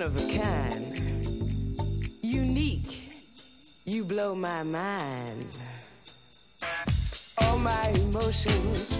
one of a kind. Unique, you blow my mind. All my emotions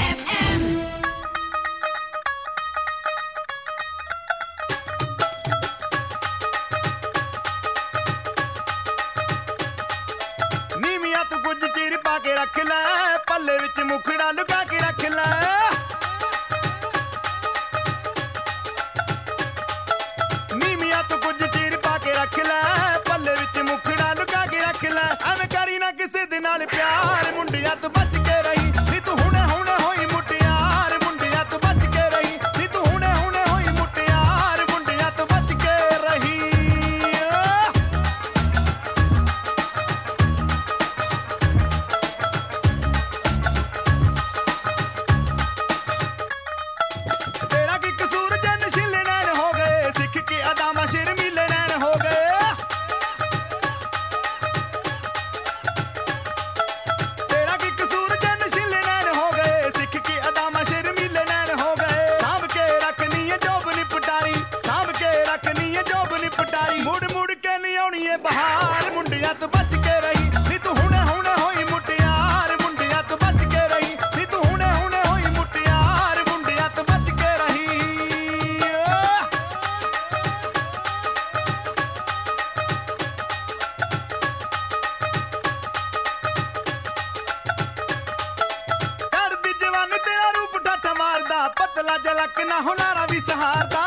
ਪਤਲਾ ਜਲਕ ਨਾ ਹੁਨਾਰਾ ਵੀ ਸਹਾਰਦਾ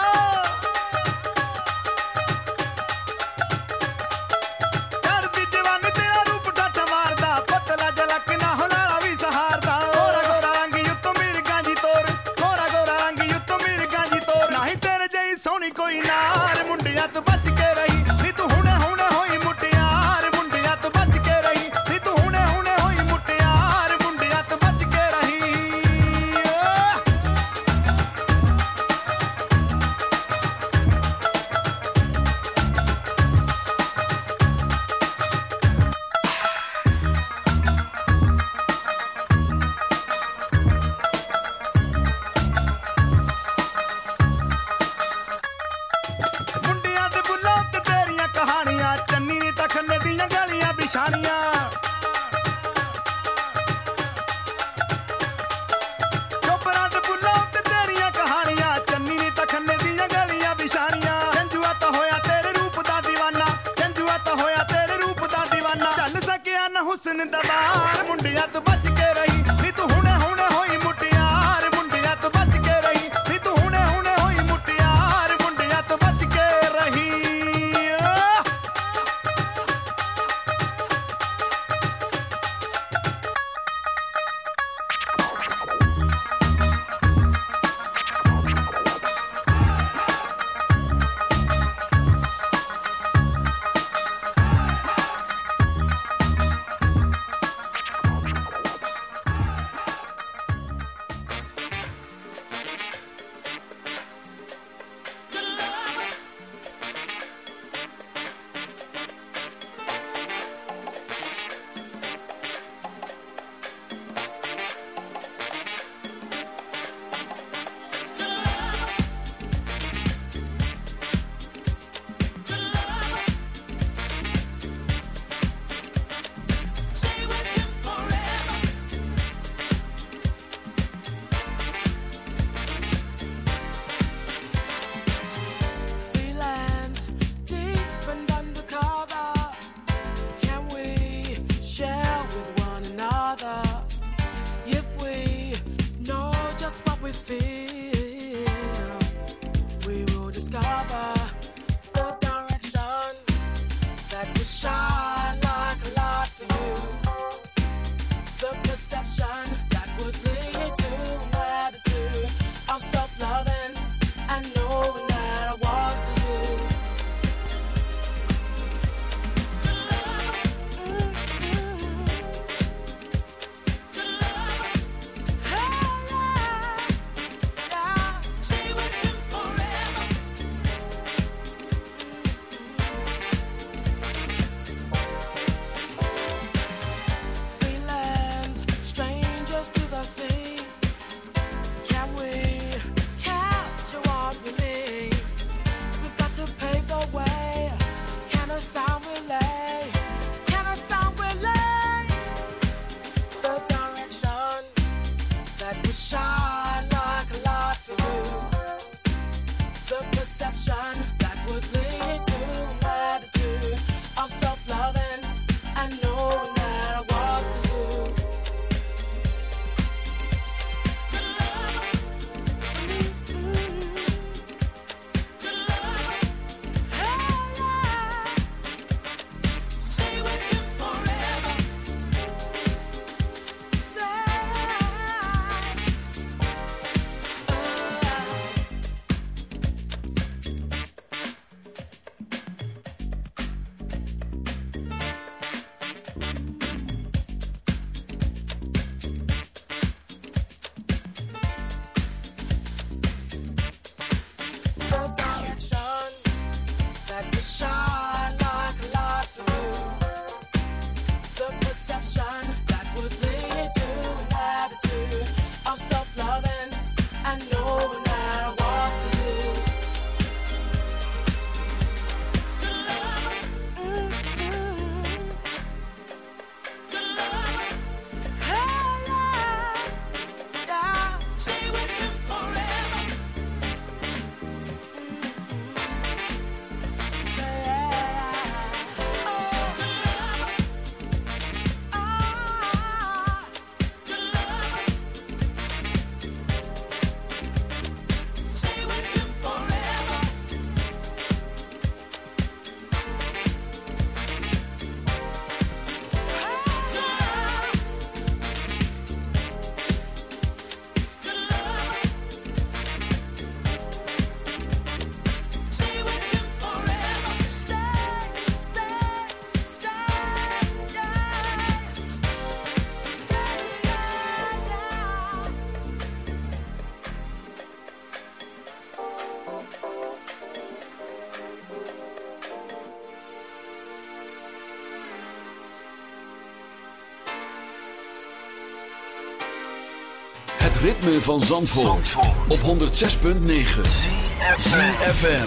ritme van Zandvoort, Zandvoort. op 106.9 CFFM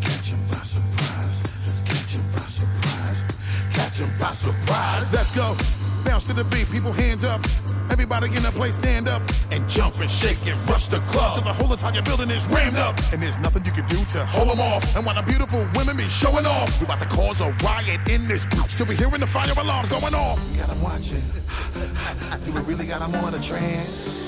Catch him by surprise. Let's catch him by surprise. Catch him by surprise. Let's go. Bounce to the beat, people hands up. Everybody in the place stand up and jump and shake and rush the club. Till the whole entire building is rammed up. And there's nothing you can do to hold them off. And while the beautiful women be showing off, we about to cause a riot in this bitch. Still be hearing the fire alarms going off. We got them watching. Do we really got them on a trance?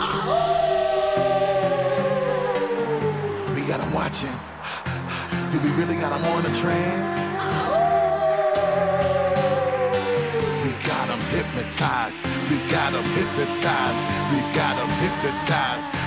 We got them watching. Do we really got them on a trance? We hypnotized. We got them hypnotized. We got them hypnotized.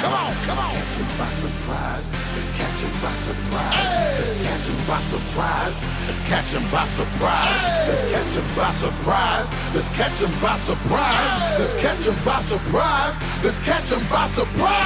Come on, come on. Let's catch him by surprise. Let's catch him by surprise. Let's catch him by surprise. Let's catch him by surprise. Let's catch him by surprise. Let's catch him by surprise. Let's catch him by surprise. Let's catch him by surprise.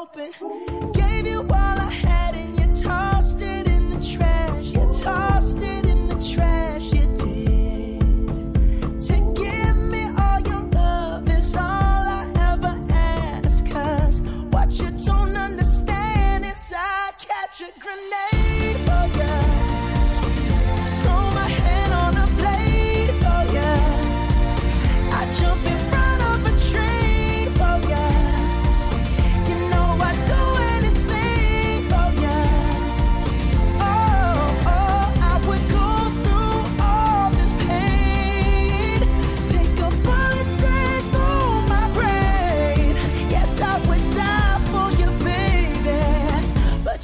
open.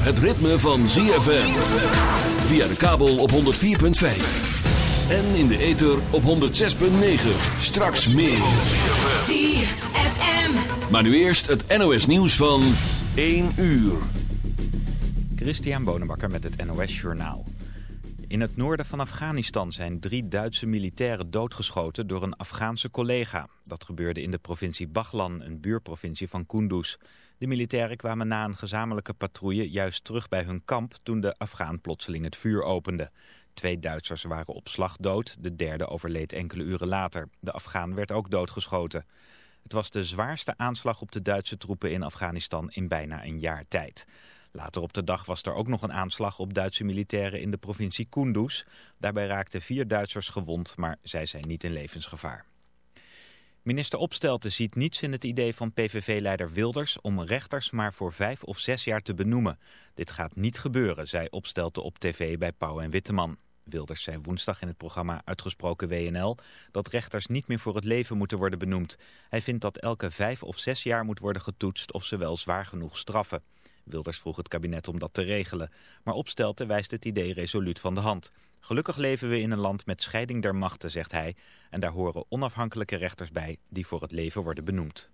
zover het ritme van ZFM. Via de kabel op 104.5. En in de ether op 106.9. Straks meer. ZFM. Maar nu eerst het NOS nieuws van 1 uur. Christian Bonenbakker met het NOS Journaal. In het noorden van Afghanistan zijn drie Duitse militairen doodgeschoten door een Afghaanse collega. Dat gebeurde in de provincie Baghlan, een buurprovincie van Kunduz. De militairen kwamen na een gezamenlijke patrouille juist terug bij hun kamp toen de Afghaan plotseling het vuur opende. Twee Duitsers waren op slag dood, de derde overleed enkele uren later. De Afghaan werd ook doodgeschoten. Het was de zwaarste aanslag op de Duitse troepen in Afghanistan in bijna een jaar tijd. Later op de dag was er ook nog een aanslag op Duitse militairen in de provincie Kunduz. Daarbij raakten vier Duitsers gewond, maar zij zijn niet in levensgevaar. Minister Opstelten ziet niets in het idee van PVV-leider Wilders om rechters maar voor vijf of zes jaar te benoemen. Dit gaat niet gebeuren, zei Opstelten op tv bij Pauw en Witteman. Wilders zei woensdag in het programma Uitgesproken WNL dat rechters niet meer voor het leven moeten worden benoemd. Hij vindt dat elke vijf of zes jaar moet worden getoetst of ze wel zwaar genoeg straffen. Wilders vroeg het kabinet om dat te regelen. Maar Opstelten wijst het idee resoluut van de hand. Gelukkig leven we in een land met scheiding der machten, zegt hij. En daar horen onafhankelijke rechters bij die voor het leven worden benoemd.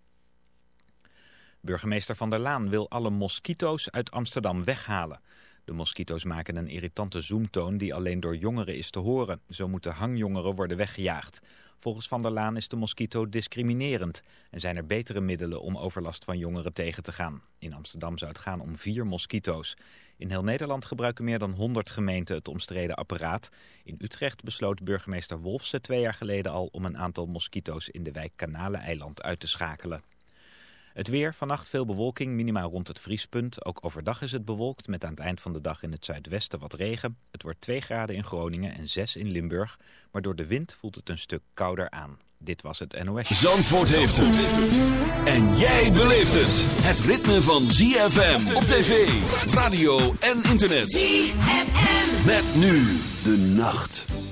Burgemeester Van der Laan wil alle moskito's uit Amsterdam weghalen. De mosquito's maken een irritante zoemtoon die alleen door jongeren is te horen. Zo moeten hangjongeren worden weggejaagd. Volgens Van der Laan is de mosquito discriminerend en zijn er betere middelen om overlast van jongeren tegen te gaan. In Amsterdam zou het gaan om vier mosquito's. In heel Nederland gebruiken meer dan 100 gemeenten het omstreden apparaat. In Utrecht besloot burgemeester Wolfse twee jaar geleden al om een aantal mosquito's in de wijk Kanaleneiland uit te schakelen. Het weer, vannacht veel bewolking, minimaal rond het vriespunt. Ook overdag is het bewolkt, met aan het eind van de dag in het zuidwesten wat regen. Het wordt 2 graden in Groningen en 6 in Limburg. Maar door de wind voelt het een stuk kouder aan. Dit was het NOS. Zandvoort heeft het. En jij beleeft het. Het ritme van ZFM op tv, radio en internet. ZFM. Met nu de nacht.